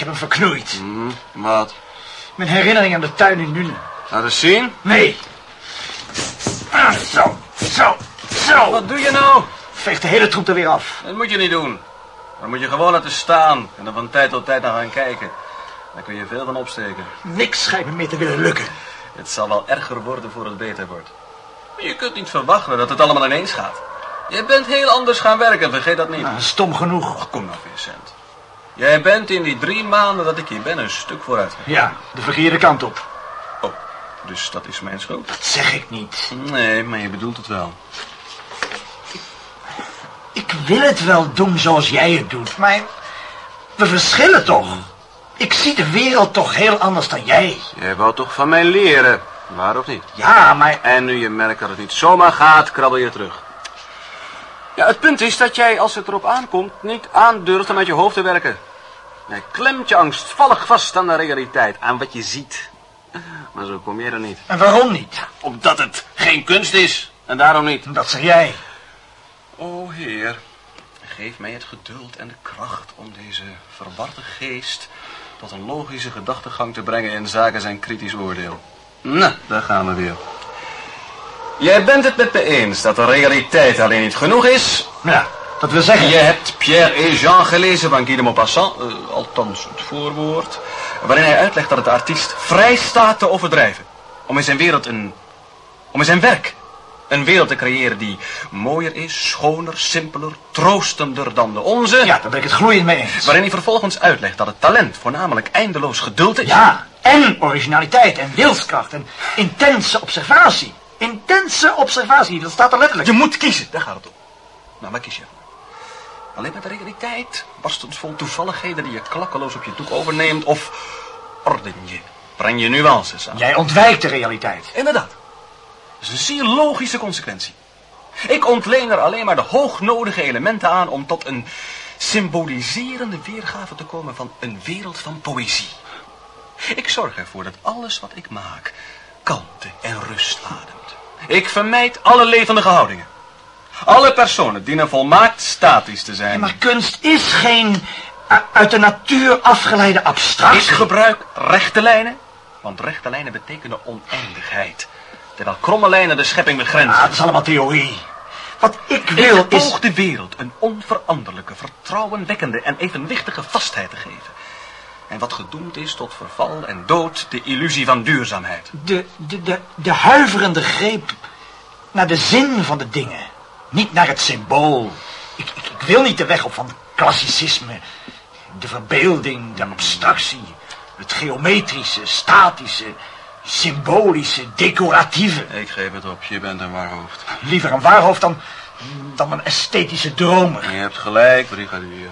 heb hem verknoeid. Hm, wat? Mijn herinnering aan de tuin in Nune. Laat eens zien. Nee. Ah, zo, zo, zo. Wat doe je nou? Veeg de hele troep er weer af. Dat moet je niet doen. Dan moet je gewoon laten staan en er van tijd tot tijd naar gaan kijken. Daar kun je veel van opsteken. Niks schijnt me meer te willen lukken. Het zal wel erger worden voor het beter wordt. Maar je kunt niet verwachten dat het allemaal ineens gaat. Je bent heel anders gaan werken, vergeet dat niet. Ah, stom genoeg. Kom nou, Vincent. Jij bent in die drie maanden dat ik hier ben een stuk vooruit. Ja, de verkeerde kant op. Oh, dus dat is mijn schuld? Dat zeg ik niet. Nee, maar je bedoelt het wel. Ik wil het wel doen zoals jij het doet, maar we verschillen toch. Ik zie de wereld toch heel anders dan jij. Jij wou toch van mij leren, waar of niet? Ja, maar En nu je merkt dat het niet zomaar gaat, krabbel je terug. Ja, het punt is dat jij, als het erop aankomt, niet aandurft om uit je hoofd te werken. Jij klemt je angstvallig vast aan de realiteit, aan wat je ziet. Maar zo kom je er niet. en waarom niet? Omdat het geen kunst is. En daarom niet. Dat zeg jij. O Heer, geef mij het geduld en de kracht om deze verwarte geest tot een logische gedachtegang te brengen in zaken zijn kritisch oordeel. Nou, daar gaan we weer. Jij bent het met me eens dat de realiteit alleen niet genoeg is. Ja, dat wil zeggen. Je hebt Pierre et Jean gelezen van Guy de Maupassant, eh, althans het voorwoord, waarin hij uitlegt dat het artiest vrij staat te overdrijven. Om in zijn wereld een, om in zijn werk een wereld te creëren die mooier is, schoner, simpeler, troostender dan de onze. Ja, daar ben ik het gloeiend mee eens. Waarin hij vervolgens uitlegt dat het talent voornamelijk eindeloos geduld is. Ja, en originaliteit en wilskracht en intense observatie. Intense observatie, dat staat er letterlijk. Je moet kiezen, daar gaat het om. Nou, waar kies je? Alleen met de realiteit, barstend vol toevalligheden die je klakkeloos op je doek overneemt, of orden je, breng je nuances aan. Jij ontwijkt de realiteit. Inderdaad. Dat is een zeer logische consequentie. Ik ontleen er alleen maar de hoognodige elementen aan om tot een symboliserende weergave te komen van een wereld van poëzie. Ik zorg ervoor dat alles wat ik maak kalmte en rust ademt. Ik vermijd alle levendige houdingen. Alle personen dienen volmaakt statisch te zijn. Ja, maar kunst is geen u- uit de natuur afgeleide Ik abstractie. gebruik rechte lijnen, want rechte lijnen betekenen oneindigheid. Terwijl kromme lijnen de schepping begrenzen. Ah, dat is allemaal theorie. Wat ik wil Ik is... de wereld een onveranderlijke, vertrouwenwekkende en evenwichtige vastheid te geven. En wat gedoemd is tot verval en dood, de illusie van duurzaamheid. De, de, de, de huiverende greep naar de zin van de dingen. Niet naar het symbool. Ik, ik, ik wil niet de weg op van klassicisme. De verbeelding, de abstractie. Het geometrische, statische, symbolische, decoratieve. Ik geef het op, je bent een waarhoofd. Liever een waarhoofd dan, dan een esthetische dromer. Je hebt gelijk, brigadier.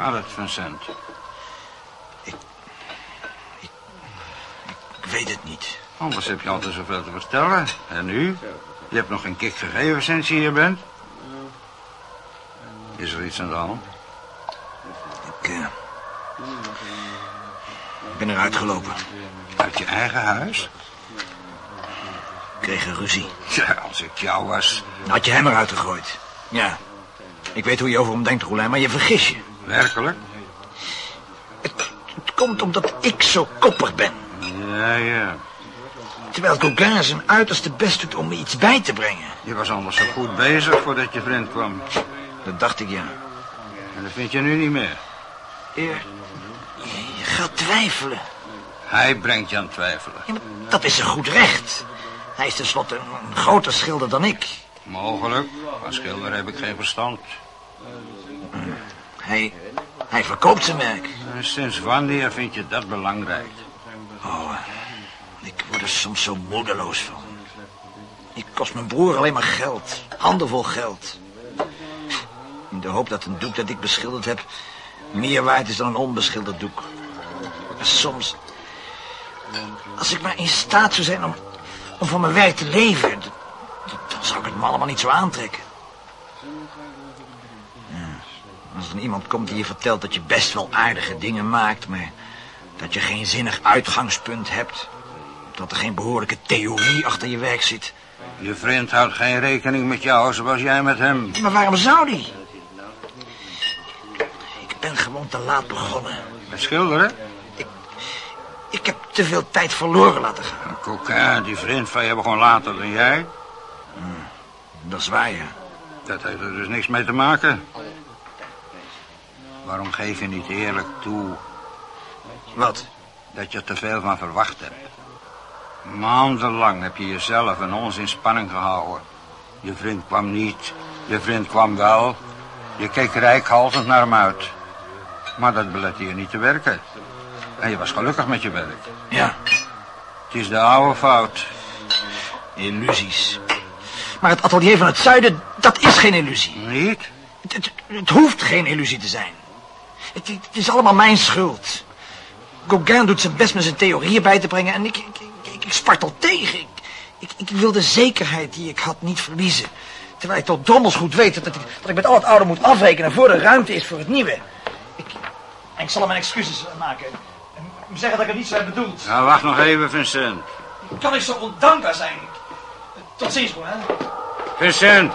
Het, Vincent? Ik weet het niet. Anders heb je altijd zoveel te vertellen. En nu? Je hebt nog geen kick gegeven sinds je hier bent. Is er iets aan de hand? Ik, ik ben eruit gelopen. Uit je eigen huis? Ik kreeg een ruzie. Ja, als ik jou was. Dan had je hem eruit gegooid. Ja. Ik weet hoe je over hem denkt, Roelijn, maar je vergis je. Werkelijk? Het, het komt omdat ik zo koppig ben. Ja, ja. Terwijl Gauguin zijn uiterste best doet om me iets bij te brengen. Je was anders zo goed bezig voordat je vriend kwam. Dat dacht ik, ja. En dat vind je nu niet meer. Je, je gaat twijfelen. Hij brengt je aan twijfelen. Ja, maar dat is een goed recht. Hij is tenslotte een, groter schilder dan ik. Mogelijk. Als schilder heb ik geen verstand. Hij, hij verkoopt zijn werk. En sinds wanneer vind je dat belangrijk? Oh, ik word er soms zo moedeloos van. Ik kost mijn broer alleen maar geld. Handenvol geld. In de hoop dat een doek dat ik beschilderd heb... meer waard is dan een onbeschilderd doek. Maar soms... Als ik maar in staat zou zijn om, om van mijn werk te leven... dan zou ik het me allemaal niet zo aantrekken. Ja, als er iemand komt die je vertelt dat je best wel aardige dingen maakt... maar dat je geen zinnig uitgangspunt hebt... dat er geen behoorlijke theorie achter je werk zit. Je vriend houdt geen rekening met jou zoals jij met hem. Maar waarom zou die? Ik ben gewoon te laat begonnen. Met schilderen? Ik heb te veel tijd verloren laten gaan. Coquin, die vriend van je begon later dan jij. Dat is waar, ja. Dat heeft er dus niks mee te maken. Waarom geef je niet eerlijk toe Wat? dat je er te veel van verwacht hebt? Maandenlang heb je jezelf in ons in spanning gehouden. Je vriend kwam niet, je vriend kwam wel. Je keek rijkhalsend naar hem uit. Maar dat belette je niet te werken. En je was gelukkig met je werk. Ja, Het is de oude fout. illusies. Maar het atelier van het zuiden, dat is geen illusie. Niet? Het, het, het hoeft geen illusie te zijn. Het, het is allemaal mijn schuld. Gauguin doet zijn best met zijn theorieën bij te brengen... en ik, ik, ik, ik spartel tegen. Ik, ik, ik wil de zekerheid die ik had niet verliezen. Terwijl ik tot drommels goed weet dat, ik, dat ik met al het oude moet afrekenen... voor er ruimte is voor het nieuwe. Ik, en ik zal hem mijn excuses maken. En zeggen dat ik het niet zo heb bedoeld. Nou, wacht nog even, Vincent. Kan ik zo ondankbaar zijn? Tot ziens, hoor. Hè? Vincent!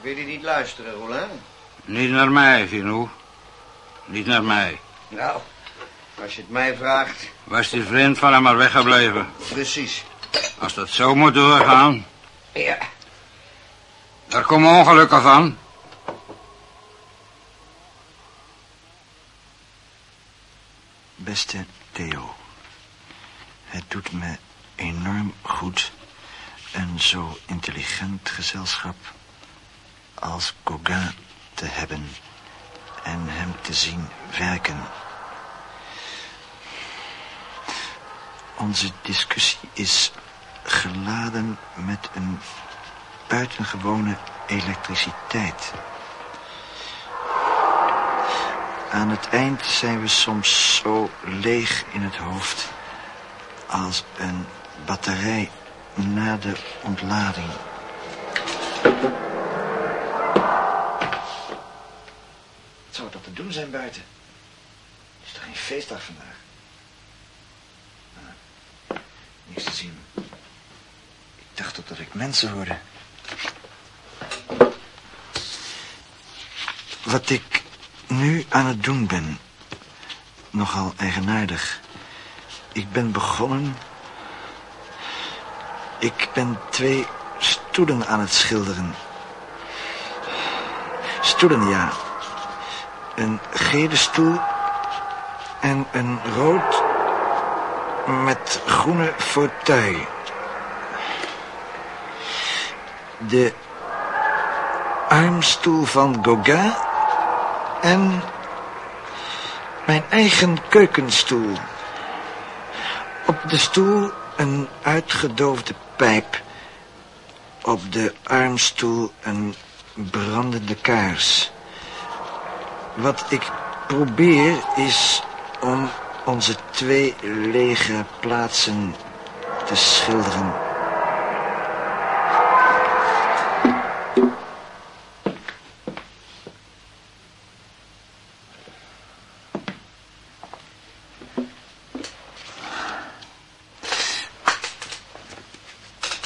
Wil je niet luisteren, Roland? Niet naar mij, Gino. Niet naar mij. Nou, als je het mij vraagt, Was die vriend van hem maar weggebleven. precies. Als dat zo moet doorgaan, Ja. daar komen ongelukken van. Beste Theo, het doet me enorm goed een zo intelligent gezelschap als Gauguin te hebben en hem te zien werken. Onze discussie is geladen met een buitengewone elektriciteit. Aan het eind zijn we soms zo leeg in het hoofd als een batterij na de ontlading. Zijn buiten? Het is toch geen feestdag vandaag? Ah, niks te zien. Ik dacht ook dat ik mensen hoorde. Wat ik nu aan het doen ben, nogal eigenaardig. Ik ben begonnen... Ik ben twee stoelen aan het schilderen. Stoelen, ja. Gele stoel en een rood met groene fauteuil. De armstoel van Gauguin en mijn eigen keukenstoel. Op de stoel een uitgedoofde pijp. Op de armstoel een brandende kaars. Wat ik probeer is om onze twee lege plaatsen te schilderen.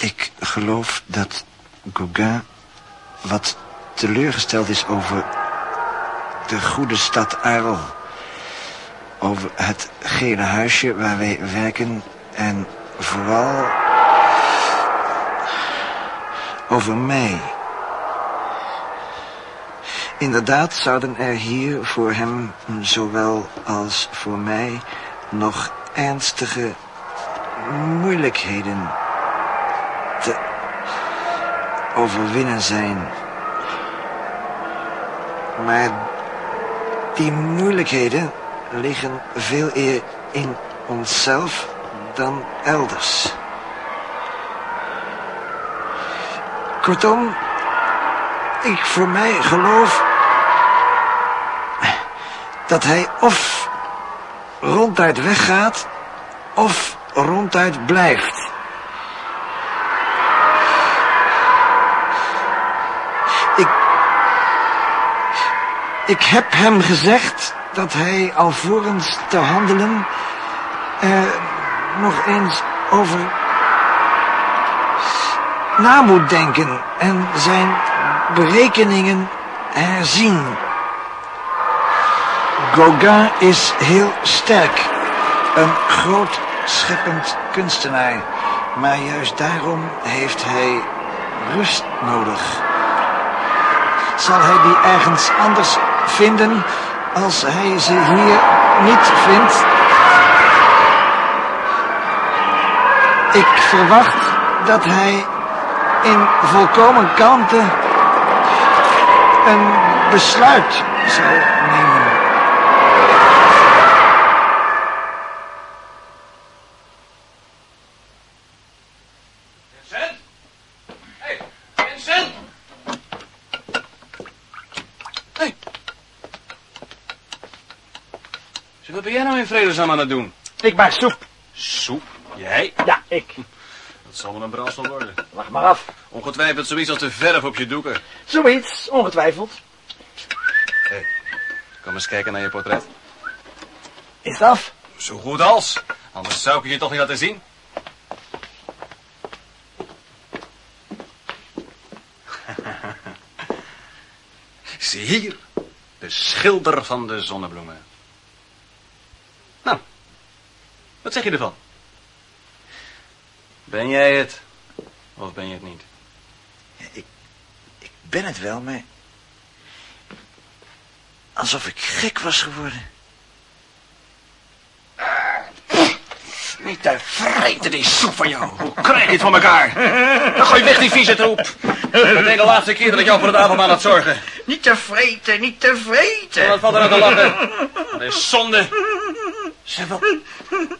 Ik geloof dat Gauguin wat teleurgesteld is over de goede stad Arles. Over het gele huisje waar wij werken en vooral over mij. Inderdaad zouden er hier voor hem, zowel als voor mij, nog ernstige moeilijkheden te overwinnen zijn. Maar die moeilijkheden liggen veel eer in onszelf dan elders. Kortom, ik voor mij geloof dat hij of ronduit weggaat of ronduit blijft. Ik heb hem gezegd dat hij alvorens te handelen er nog eens over na moet denken en zijn berekeningen herzien. Gauguin is heel sterk, een groot scheppend kunstenaar, maar juist daarom heeft hij rust nodig. Zal hij die ergens anders vinden als hij ze hier niet vindt? Ik verwacht dat hij in volkomen kalmte een besluit zal nemen. Vincent? Hé, hey, Vincent! Hé. Zeg, wat ben vredesnaam aan het doen? Ik maak soep. Soep? Jij? Ja, ik. Dat zal wel een brandstof worden. Wacht maar af. Ongetwijfeld zoiets als de verf op je doeken. Zoiets, ongetwijfeld. Kom eens kijken naar je portret. Is het af? Zo goed als. Anders zou ik je toch niet laten zien. Zie hier, de schilder van de zonnebloemen. Nou, wat zeg je ervan? Ben jij het? Of ben je het niet? Ik, ik ben het wel, maar... Alsof ik gek was geworden. Niet te vreten, die soep van jou. Hoe krijg je het van elkaar? Dan gooi weg die vieze troep. Meteen de laatste keer dat ik jou voor het avondmaal laat zorgen. Niet te vreten, niet te vreten. Wat valt er aan te lachen? Dat is zonde. Zeg, wat, Wat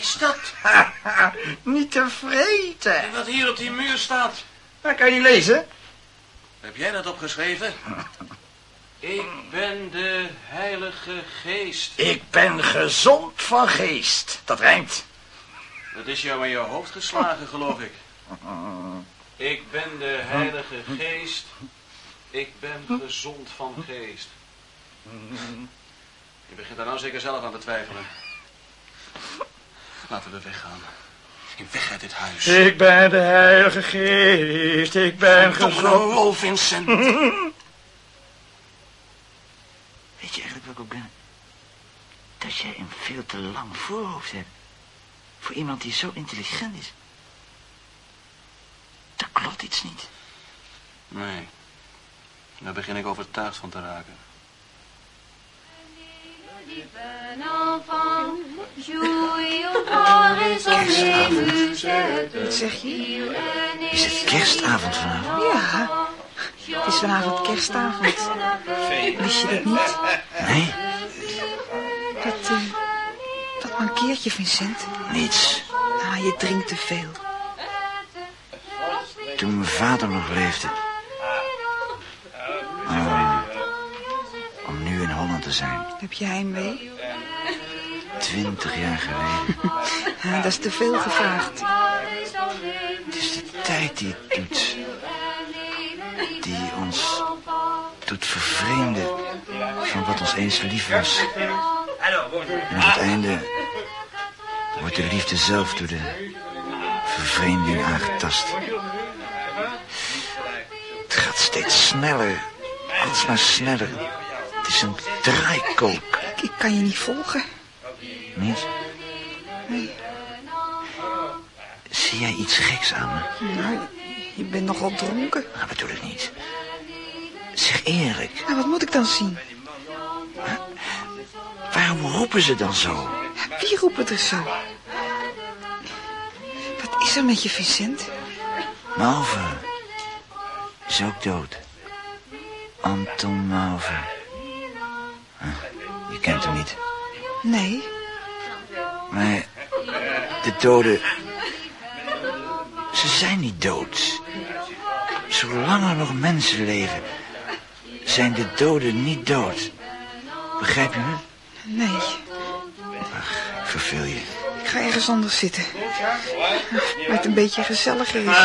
is dat? niet te vreten. Wat hier op die muur staat. Dat kan je niet lezen. Heb jij dat opgeschreven? Ik ben de Heilige Geest. Ik ben gezond van geest. Dat rijmt. Dat is jou in je hoofd geslagen, geloof ik. Ik ben de Heilige Geest. Ik ben gezond van geest. Je begint daar nou zeker zelf aan te twijfelen. Laten we weggaan. In weg uit dit huis. Ik ben de heilige geest. Ik ben Toch gezond. lol, Vincent. Weet je eigenlijk wel, Gauguin, dat jij een veel te lang voorhoofd hebt. Voor iemand die zo intelligent is. Dat klopt iets niet. Nee. Daar begin ik overtuigd van te raken. Un enfant musette. Wat zeg je? Is het kerstavond vanavond? Ja, het is vanavond kerstavond. Wist je dat niet? Nee, Wat, eh, wat mankeert je, Vincent? niets. Ah, je drinkt te veel. Toen mijn vader nog leefde. Te zijn. Heb je heimwee? Twintig jaar geleden. Ah, dat is te veel gevraagd. Het is de tijd die het doet. Die ons doet vervreemden van wat ons eens lief was. En aan het einde wordt de liefde zelf door de vervreemding aangetast. Het gaat steeds sneller, alsmaar sneller. Het is een draaikolk, Ik, ik kan je niet volgen. niet? Nee. Zie jij iets geks aan me? Nou, je bent nogal dronken. Dat bedoel ik niet. Zeg eerlijk, Nou, wat moet ik dan zien? waarom roepen ze dan zo? Wie roept er zo? Wat is er met je, Vincent? Malve is ook dood. Anton Malve. Je kent hem niet. Nee, Maar de doden... Ze zijn niet dood. Zolang er nog mensen leven... zijn de doden niet dood. Begrijp je me? nee. Ik verveel je. Ik ga ergens anders zitten. Waar het een beetje gezelliger is.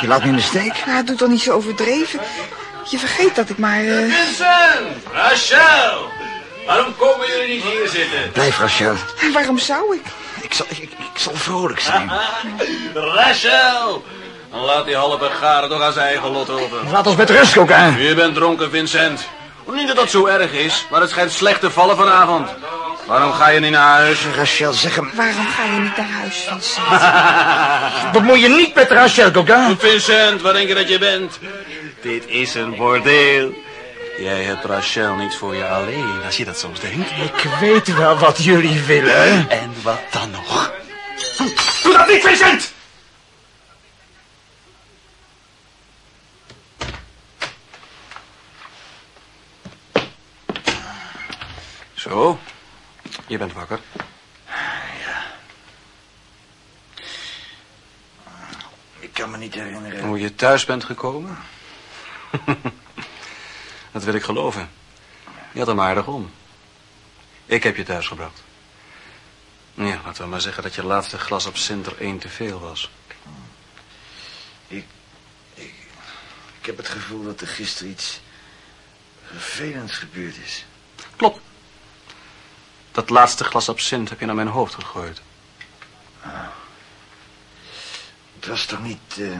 Je laat me in de steek? Nou, doe toch niet zo overdreven. Je vergeet dat ik maar... eh, Vincent! Rachel! Waarom komen jullie niet hier zitten? Blijf, Rachel. Waarom zou ik? Ik zal, ik, ik, zal vrolijk zijn. Rachel! Dan laat die halve garen toch aan zijn eigen lot over. Laat ons met rust, Coquin. Je bent dronken, Vincent. Niet dat dat zo erg is, maar het schijnt slecht te vallen vanavond. Waarom ga je niet naar huis? Rachel, zeg hem. Waarom ga je niet naar huis, Vincent? Bemoei je niet met Rachel, Coquin. Vincent, wat denk je dat je bent? Dit is een bordeel. Jij hebt Rachel niet voor je alleen, als je dat soms denkt. Ik weet wel wat jullie willen. En wat dan nog? Doe dat niet, Vincent! Zo, je bent wakker. Ik kan me niet herinneren. Hoe je thuis bent gekomen? dat wil ik geloven. Je had hem aardig om. Ik heb je thuis gebracht. Ja, laten we maar zeggen dat je laatste glas op Sinter één te veel was. Ik heb het gevoel dat er gisteren iets vervelends gebeurd is. Klopt. Dat laatste glas absint heb je naar mijn hoofd gegooid. Het was toch niet... eh,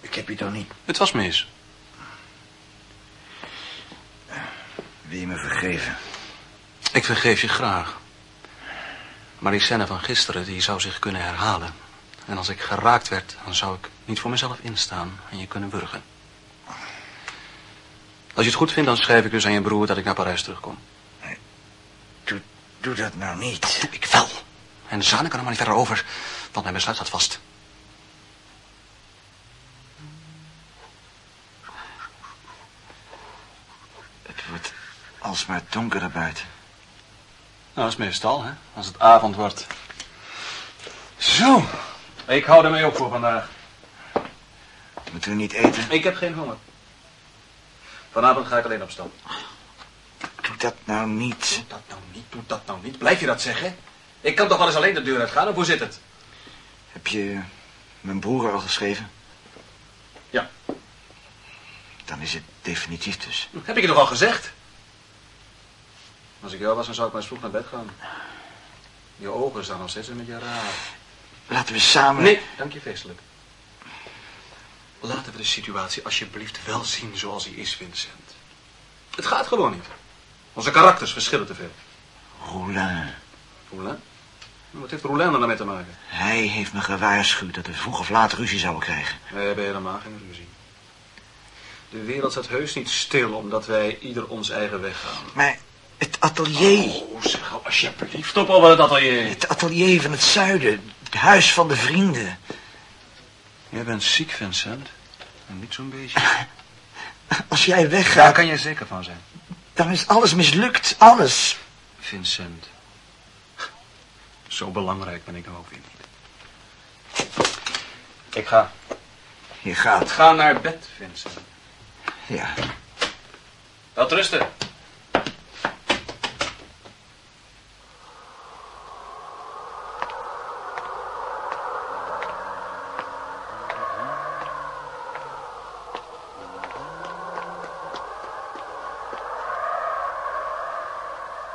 ik heb je toch niet... Het was mis. Wil je me vergeven? Ik vergeef je graag. Maar die scène van gisteren, die zou zich kunnen herhalen. En als ik geraakt werd, dan zou ik niet voor mezelf instaan en je kunnen wurgen. Als je het goed vindt, dan schrijf ik dus aan je broer dat ik naar Parijs terugkom. Doe, doe dat nou niet. Doe ik wel. En de zaken kan er maar niet verder over, want mijn besluit staat vast. Het wordt alsmaar donkerder buiten. Nou, dat is meestal, hè, als het avond wordt. Zo, ik hou ermee op voor vandaag. Moeten we niet eten? Ik heb geen honger. Vanavond ga ik alleen op stap. Doe dat nou niet. Doe dat nou niet, doe dat nou niet. Blijf je dat zeggen? Ik kan toch wel eens alleen de deur uitgaan, of hoe zit het? Heb je mijn broer al geschreven? Ja. Dan is het definitief dus. Heb ik je nog al gezegd? Als ik jou was, dan zou ik maar eens vroeg naar bed gaan. Je ogen staan nog steeds een beetje raar. Laten we samen... Nee, dank je feestelijk. Laten we de situatie alsjeblieft wel zien zoals die is, Vincent. Het gaat gewoon niet. Onze karakters verschillen te veel. Roulin. Roulin? Wat heeft Roulin er nou mee te maken? Hij heeft me gewaarschuwd dat we vroeg of laat ruzie zouden krijgen. Wij hebben helemaal geen ruzie. De wereld staat heus niet stil omdat wij ieder ons eigen weg gaan. Maar het atelier... Oh, zeg al alsjeblieft op over het atelier. Het atelier van het zuiden. Het huis van de vrienden. Jij bent ziek, Vincent. En niet zo'n beetje. Als jij Daar weggaat, kan je zeker van zijn. dan is alles mislukt. Alles. Vincent. Zo belangrijk ben ik dan ook weer niet. Ik ga. Je gaat. Ga naar bed, Vincent. Ja. Laat rusten.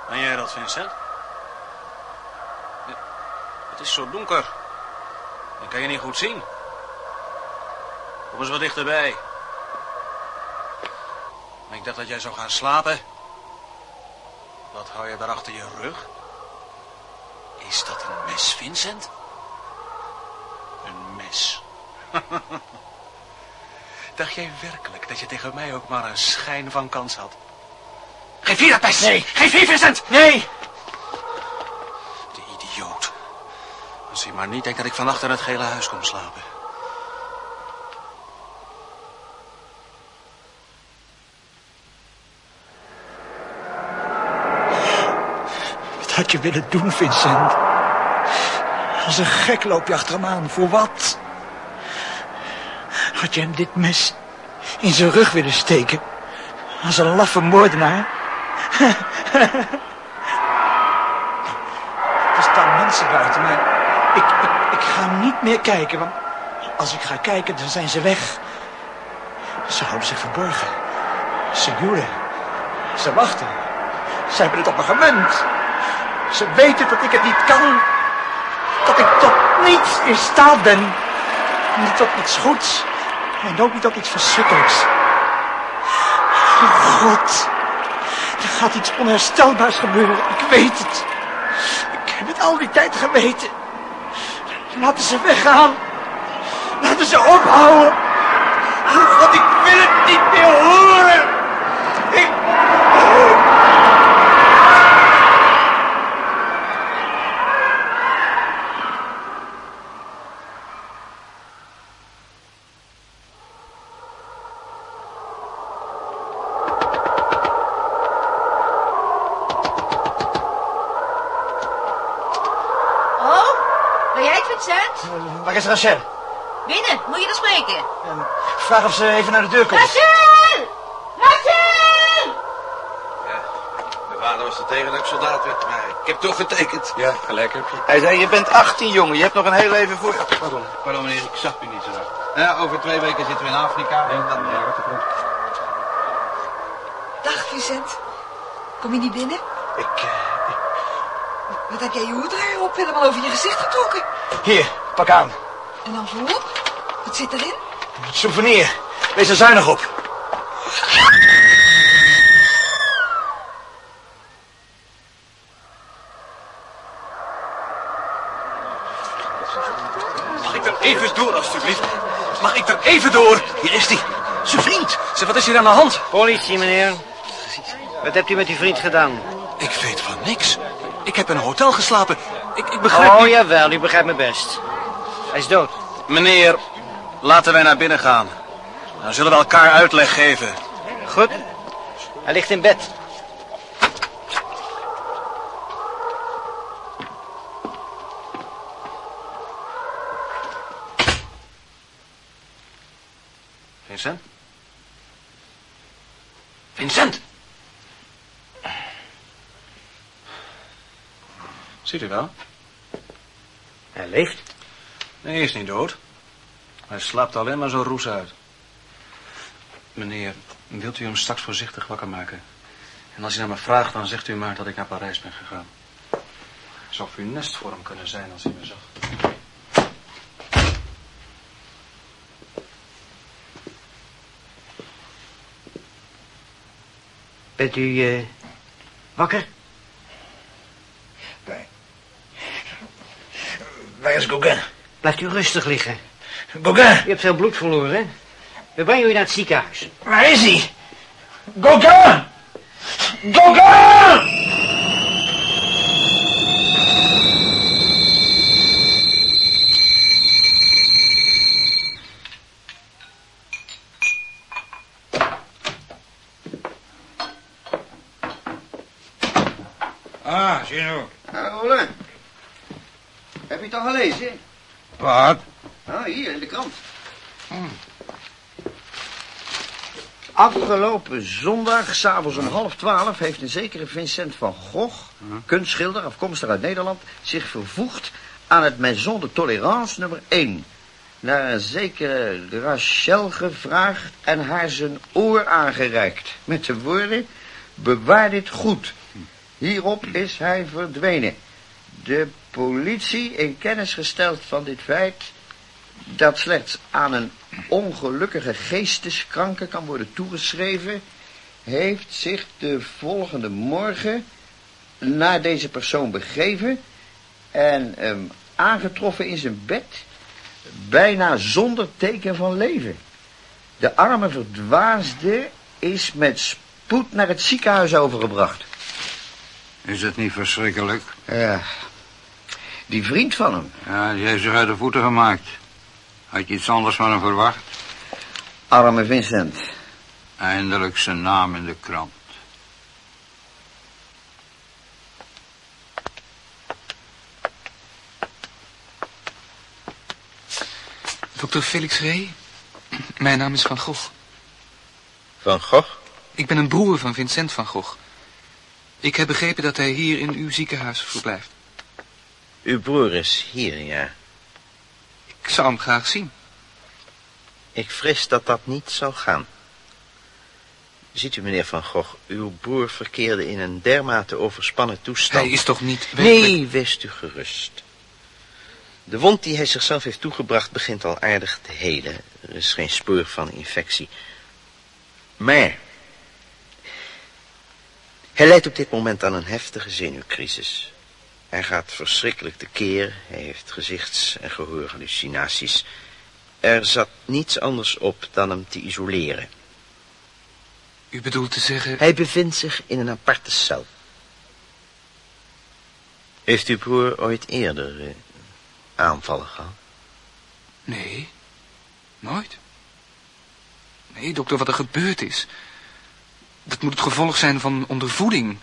Ben jij dat, Vincent? Ja, Het is zo donker. Dan kan je niet goed zien. Kom eens wat dichterbij. Ik dacht dat jij zou gaan slapen. Wat hou je daar achter je rug? Is dat een mes, Vincent? Een mes. dacht jij werkelijk dat je tegen mij ook maar een schijn van kans had? Geef hier dat mes! Nee! Geef hier, Vincent! Nee! De idioot. Maar niet denkt dat ik vannacht in het gele huis kom slapen. Wat had je willen doen, Vincent? Als een gek loop je achter hem aan. Voor wat? Had je hem dit mes in zijn rug willen steken? Als een laffe moordenaar? er staan mensen buiten, maar ik, ga niet meer kijken. Want als ik ga kijken, dan zijn ze weg. Ze houden zich verborgen. Ze. Ze wachten. Ze hebben het op me gemunt. Ze weten dat ik het niet kan. Dat ik tot niets in staat ben. Niet tot iets goeds. En ook niet tot iets verschrikkelijks. Oh God. Er gaat iets onherstelbaars gebeuren. Ik weet het. Ik heb het al die tijd geweten. Laten ze weggaan. Laten ze ophouden. Oh God, ik wil het niet meer horen. Ik... Oh, ben jij het, Vincent? Waar is Rachel? Binnen, moet je er spreken? Ehm, Vraag of ze even naar de deur komt. Rachel! Rachel! Mijn vader was er tegen dat ik soldaat werd, maar ik heb toch getekend. Ja, gelijk heb je. Hij zei, je bent 18 jongen, je hebt nog een heel leven voor je. Pardon. Pardon meneer, ik zag u niet zo lang. Ja, over twee weken zitten we in Afrika en dan... Ja, Dag, Vincent. Kom je niet binnen? Ik, eh, Wat heb jij je hoed op helemaal over je gezicht getrokken? hier, pak aan. En dan voorop? Wat zit erin? Souvenir. Wees er zuinig op. Mag ik er even door, alstublieft? Mag ik er even door? Hier is die. Zijn vriend. Zeg, wat is hier aan de hand? Politie, meneer. Wat hebt u met uw vriend gedaan? Ik weet van niks. Ik heb in een hotel geslapen. Ik, ik begrijp Oh, niet... jawel, u begrijpt me best. Hij is dood. Meneer, laten wij naar binnen gaan. Dan zullen we elkaar uitleg geven. Goed. Hij ligt in bed. Vincent? Vincent! Ziet u wel? Hij leeft. Nee, hij is niet dood. Hij slaapt alleen maar zo roes uit. Meneer, wilt u hem straks voorzichtig wakker maken? En als hij naar me vraagt, dan zegt u maar dat ik naar Parijs ben gegaan. Zou funest voor hem kunnen zijn als hij me zag. Bent u eh, wakker? Waar is Gauguin? Blijft u rustig liggen. Gauguin, U hebt veel bloed verloren, hè? We brengen u naar het ziekenhuis. waar is hij? Gauguin! Gauguin! Ah, Gino. Roland. Heb je het al gelezen? Wat? Ah, hier in de krant. Afgelopen zondag, s'avonds om half twaalf, heeft een zekere Vincent van Gogh, kunstschilder afkomstig uit Nederland, zich vervoegd aan het Maison de Tolérance nummer 1. Naar een zekere Rachel gevraagd en haar zijn oor aangereikt. Met de woorden, bewaar dit goed. Hierop is hij verdwenen. De politie in kennis gesteld van dit feit dat slechts aan een ongelukkige geesteskranke kan worden toegeschreven, heeft zich de volgende morgen naar deze persoon begeven en hem aangetroffen in zijn bed, bijna zonder teken van leven. De arme verdwaasde is met spoed naar het ziekenhuis overgebracht. Is het niet verschrikkelijk? Ja, die vriend van hem, Ja, die heeft zich uit de voeten gemaakt. Had je iets anders van hem verwacht? arme Vincent. Eindelijk zijn naam in de krant. Dr. Felix Rey, mijn naam is Van Gogh. Van Gogh? Ik ben een broer van Vincent van Gogh. Ik heb begrepen dat hij hier in uw ziekenhuis verblijft. Uw broer is hier, ja. Ik zou hem graag zien. Ik vrees dat dat niet zal gaan. Ziet u, meneer Van Gogh, uw broer verkeerde in een dermate overspannen toestand. Hij is toch niet. Nee, wees u gerust. De wond die hij zichzelf heeft toegebracht begint al aardig te helen. Er is geen spoor van infectie. Maar... Hij lijdt op dit moment aan een heftige zenuwcrisis. Hij gaat verschrikkelijk tekeer. Hij heeft gezichts- en gehoorhallucinaties. Er zat niets anders op dan hem te isoleren. U bedoelt te zeggen... Hij bevindt zich in een aparte cel. Heeft uw broer ooit eerder eh, aanvallen gehad? Nee, nooit. Nee, dokter, wat er gebeurd is... dat moet het gevolg zijn van ondervoeding.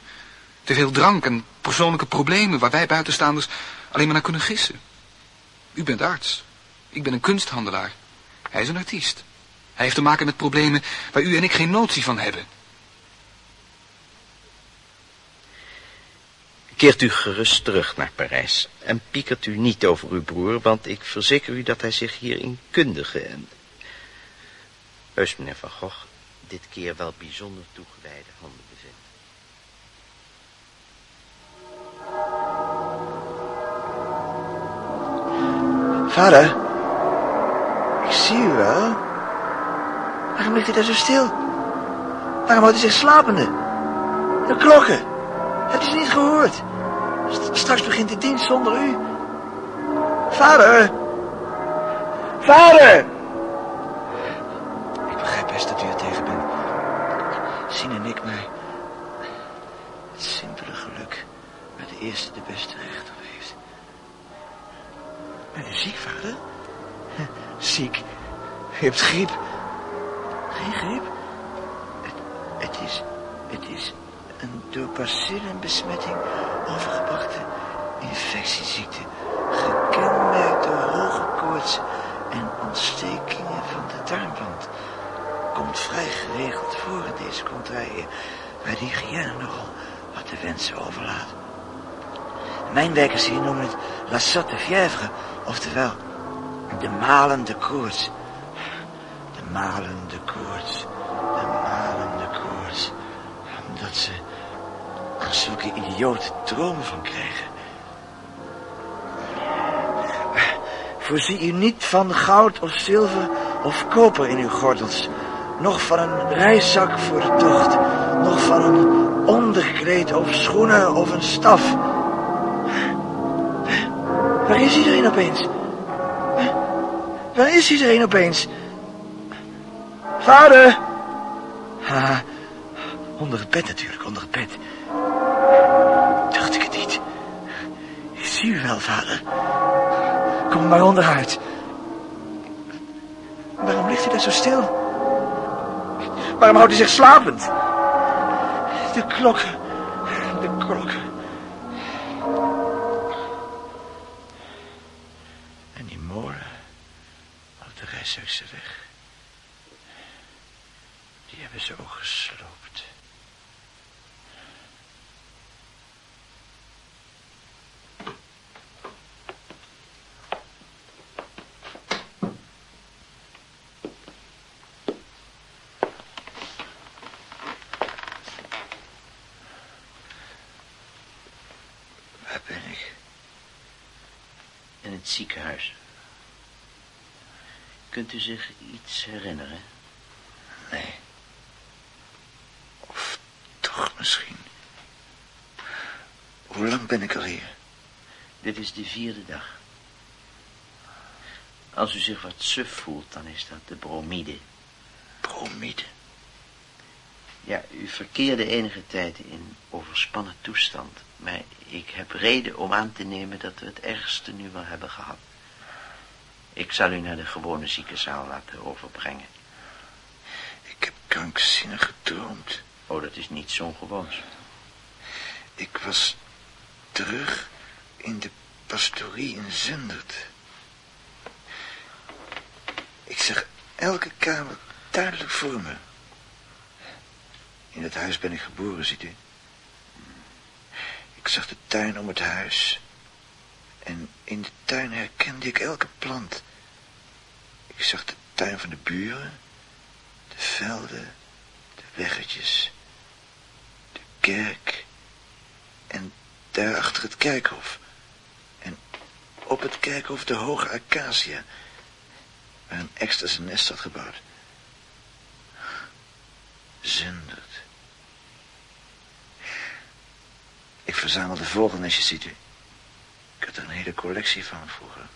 Te veel drank en persoonlijke problemen... waar wij buitenstaanders alleen maar naar kunnen gissen. U bent arts. Ik ben een kunsthandelaar. Hij is een artiest. Hij heeft te maken met problemen waar u en ik geen notie van hebben. Keert u gerust terug naar Parijs. En piekert u niet over uw broer, want ik verzeker u dat hij zich hier in kundige en... Heus, meneer Van Gogh, dit keer wel bijzonder toegewijde handen Vader, ik zie u wel. Waarom ligt hij daar zo stil? Waarom houdt hij zich slapende? De klokken. Heb je ze niet gehoord? St- straks begint de dienst zonder u. Vader! Vader! Ik begrijp best dat u er tegen bent. Sien en ik mij. Het simpele geluk waar de eerste de beste recht op heeft. Ben u ziek, vader? Ziek? U hebt griep. Geen griep? Het, is... Het is een door bacillenbesmetting overgebrachte infectieziekte. Gekenmerkt door hoge koorts en ontstekingen van de darmwand. Komt vrij geregeld voor in deze contraien, waar de hygiëne nogal wat te wensen overlaat. Mijn werkers hier noemen het la sotte fièvre, oftewel de malende koorts. De malende koorts, de malende koorts. Omdat ze er zulke idiote dromen van krijgen. Voorzie u niet van goud of zilver of koper in uw gordels. Nog van een reiszak voor de tocht. Nog van een onderkleed of schoenen of een staf. Waar is iedereen opeens? Waar is iedereen opeens? Vader! Ha, onder het bed natuurlijk, onder het bed. Dacht ik het niet. Ik zie u wel, vader. Kom maar onderuit. Waarom ligt u daar zo stil? Waarom houdt u zich slapend? De klokken. De klokken. En die molen de Rijswijkse weg. Die hebben ze ook gesloopt. Waar ben ik? In het ziekenhuis. Kunt u zich iets herinneren? Nee. Of toch misschien. Hoe lang ben ik al hier? Dit is de vierde dag. Als u zich wat suf voelt, dan is dat de bromide. Bromide. Ja, u verkeerde enige tijd in overspannen toestand. Maar ik heb reden om aan te nemen dat we het ergste nu wel hebben gehad. Ik zal u naar de gewone ziekenzaal laten overbrengen. Ik heb krankzinnig gedroomd. Oh, dat is niets ongewoons. Ik was terug in de pastorie in Zundert. Ik zag elke kamer duidelijk voor me. In het huis ben ik geboren, ziet u. Ik zag de tuin om het huis. En in de tuin herkende ik elke plant. Ik zag de tuin van de buren, de velden, de weggetjes. De kerk. En daar achter het kerkhof. En op het kerkhof de hoge acacia. Waar een extra zijn nest had gebouwd. Zundert. Ik verzamelde vogelnestjes, ziet u. Ik had er een hele collectie van vroeger.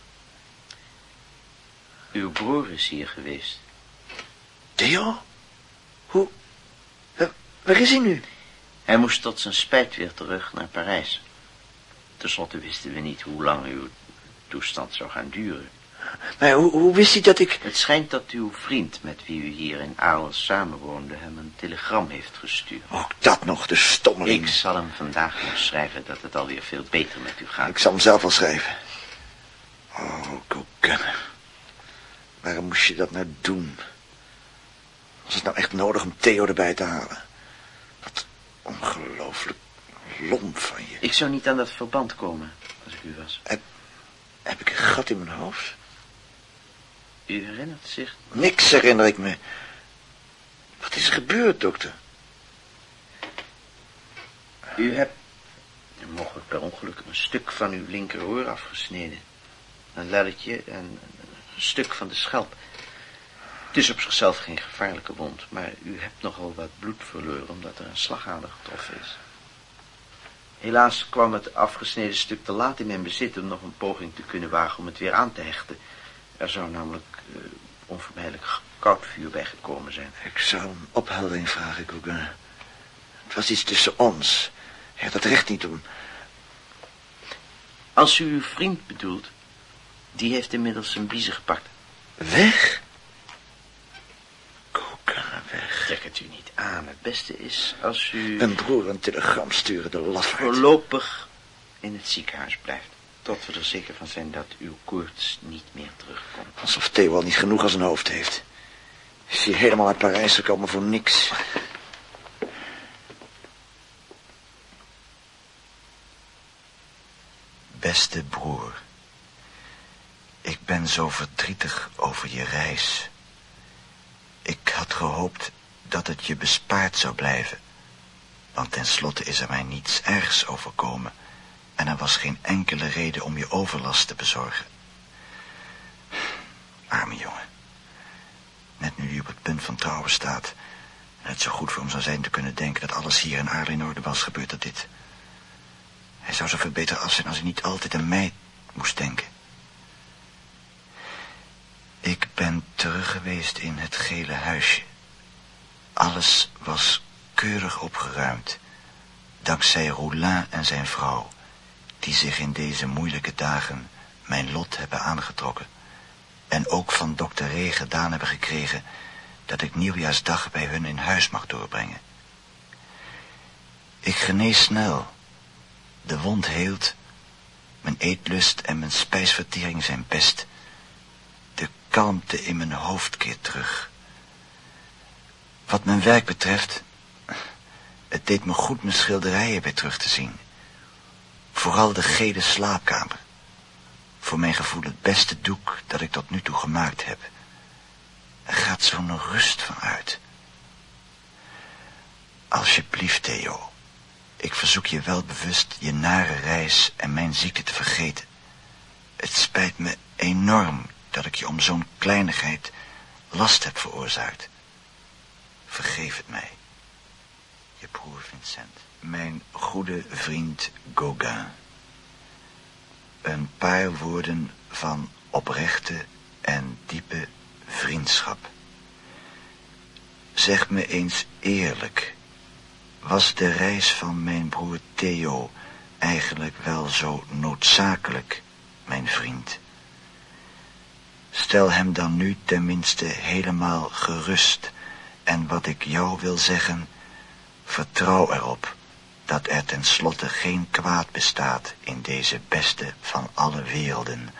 Uw broer is hier geweest. Theo? Hoe? Waar, is hij nu? Hij moest tot zijn spijt weer terug naar Parijs. Ten slotte wisten we niet hoe lang uw toestand zou gaan duren. Maar hoe, hoe wist hij dat ik... Het schijnt dat uw vriend, met wie u hier in Arles samenwoonde, hem een telegram heeft gestuurd. Ook dat nog, de stommeling. Ik zal hem vandaag nog schrijven dat het alweer veel beter met u gaat. Ik zal hem zelf wel schrijven. Oh, Gauguin. Waarom moest je dat nou doen? Was het nou echt nodig om Theo erbij te halen? Wat ongelooflijk lomp van je. Ik zou niet aan dat verband komen, als ik u was. Heb, heb ik een gat in mijn hoofd? U herinnert zich... Niks herinner ik me. Wat is er gebeurd, dokter? U hebt, mogelijk per ongeluk, een stuk van uw linkeroor afgesneden. Een lelletje en een stuk van de schelp. Het is op zichzelf geen gevaarlijke wond, maar u hebt nogal wat bloed verloren omdat er een slagader getroffen is. Helaas kwam het afgesneden stuk te laat in mijn bezit om nog een poging te kunnen wagen om het weer aan te hechten. Er zou namelijk uh, onvermijdelijk koud vuur bij gekomen zijn. Ik zou een opheldering vragen, Gauguin. Het was iets tussen ons. Hij had het recht niet om... Als u uw vriend bedoelt, die heeft inmiddels zijn biezen gepakt. Weg? Gauguin, weg. Trek het u niet aan. Het beste is als u... Mijn broer een telegram sturen, de lafaard. Voorlopig in het ziekenhuis blijft. Tot we er zeker van zijn dat uw koorts niet meer terugkomt. Alsof Theo al niet genoeg aan zijn hoofd heeft. Is hij helemaal uit Parijs gekomen voor niks. Beste broer. Ik ben zo verdrietig over je reis. Ik had gehoopt dat het je bespaard zou blijven. Want tenslotte is er mij niets ergs overkomen en er was geen enkele reden om je overlast te bezorgen. Arme jongen. Net nu hij op het punt van trouwen staat... en het zo goed voor hem zou zijn te kunnen denken... dat alles hier in Aarle in orde was, gebeurd dat dit. Hij zou zoveel beter af zijn als hij niet altijd aan mij moest denken. Ik ben terug geweest in het gele huisje. Alles was keurig opgeruimd... dankzij Roulin en zijn vrouw die zich in deze moeilijke dagen mijn lot hebben aangetrokken. En ook van dokter Ree gedaan hebben gekregen dat ik nieuwjaarsdag bij hun in huis mag doorbrengen. Ik genees snel. De wond heelt. Mijn eetlust en mijn spijsvertering zijn best. Kalmte in mijn hoofd keert terug. Wat mijn werk betreft, het deed me goed mijn schilderijen weer terug te zien. Vooral de gele slaapkamer. Voor mijn gevoel het beste doek dat ik tot nu toe gemaakt heb. Er gaat zo'n rust van uit. Alsjeblieft, Theo. Ik verzoek je wel bewust je nare reis en mijn ziekte te vergeten. Het spijt me enorm dat ik je om zo'n kleinigheid last heb veroorzaakt. Vergeef het mij. Je broer Vincent. Mijn goede vriend Gauguin. Een paar woorden van oprechte en diepe vriendschap. Zeg me eens eerlijk, was de reis van mijn broer Theo eigenlijk wel zo noodzakelijk, mijn vriend? Stel hem dan nu tenminste helemaal gerust en wat ik jou wil zeggen, vertrouw erop dat er tenslotte geen kwaad bestaat in deze beste van alle werelden,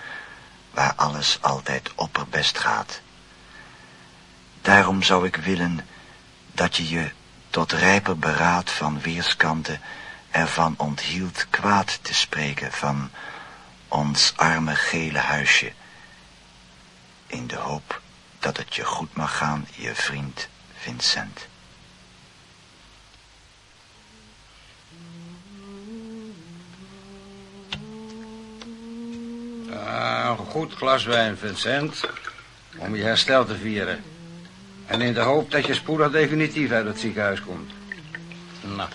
waar alles altijd opperbest gaat. Daarom zou ik willen dat je je tot rijper beraad van weerskanten ervan onthield kwaad te spreken van ons arme gele huisje, in de hoop dat het je goed mag gaan, je vriend Vincent. Ah, een goed glas wijn, Vincent. Om je herstel te vieren. En in de hoop dat je spoedig definitief uit het ziekenhuis komt. Nou.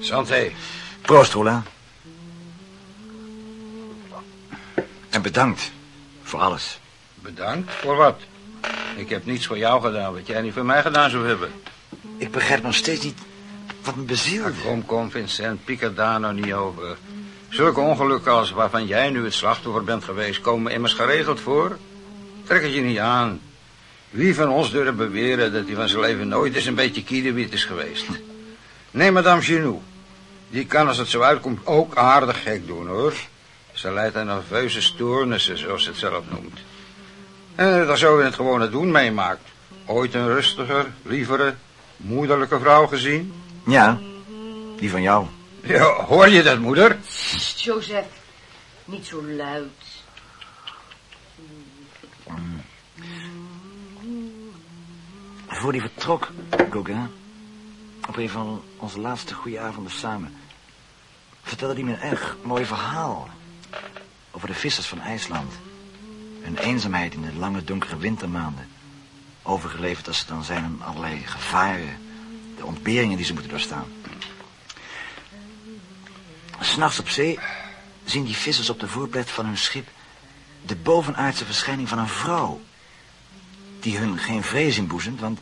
Santé. Proost, Roland. En bedankt voor alles. Bedankt. Voor wat? Ik heb niets voor jou gedaan wat jij niet voor mij gedaan zou hebben. Ik begrijp nog steeds niet wat me bezielde. Kom, kom, Vincent. Pieker daar nou niet over. Zulke ongelukken als waarvan jij nu het slachtoffer bent geweest... komen immers geregeld voor. Trek het je niet aan. Wie van ons durft beweren dat hij van zijn leven nooit eens een beetje kiedewiet is geweest? Nee, madame Genou. Die kan als het zo uitkomt ook aardig gek doen, hoor. Ze leidt aan nerveuze stoornissen, zoals ze het zelf noemt. En dat zo in het gewone doen meemaakt. Ooit een rustiger, lievere, moederlijke vrouw gezien? Ja, die van jou. Ja, hoor je dat, moeder? Sst, Joseph. Niet zo luid. Voor die vertrok, Gauguin, op een van onze laatste goede avonden samen, vertelde hij me een erg mooi verhaal over de vissers van IJsland. Hun eenzaamheid in de lange donkere wintermaanden. Overgeleverd als ze dan zijn aan allerlei gevaren, de ontberingen die ze moeten doorstaan. S'nachts op zee zien die vissers op de voorplet van hun schip de bovenaardse verschijning van een vrouw. Die hun geen vrees inboezemt, want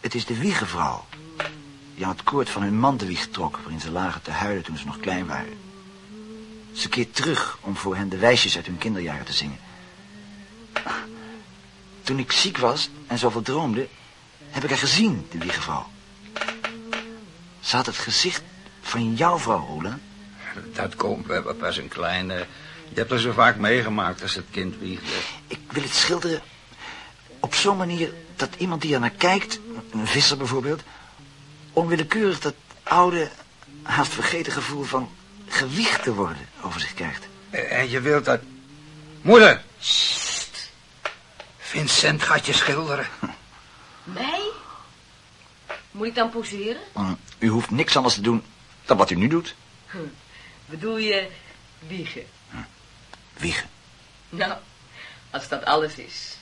het is de wiegevrouw. Die aan het koord van hun mantenwieg trok, waarin ze lagen te huilen toen ze nog klein waren. Ze keert terug om voor hen de wijsjes uit hun kinderjaren te zingen. Toen ik ziek was en zoveel droomde, heb ik haar gezien, de wiegevrouw. Ze had het gezicht van jouw vrouw, Roland. Dat komt, we hebben pas een kleine... Je hebt er zo vaak meegemaakt als het kind wiegde. Ik wil het schilderen op zo'n manier dat iemand die er naar kijkt, een visser bijvoorbeeld, onwillekeurig dat oude, haast vergeten gevoel van gewicht te worden over zich krijgt. En je wilt dat... Moeder! Vincent gaat je schilderen. Mij? Moet ik dan poseren? Mm, U hoeft niks anders te doen dan wat u nu doet. Hm. Bedoel je wiegen? Wiegen. Nou, als dat alles is.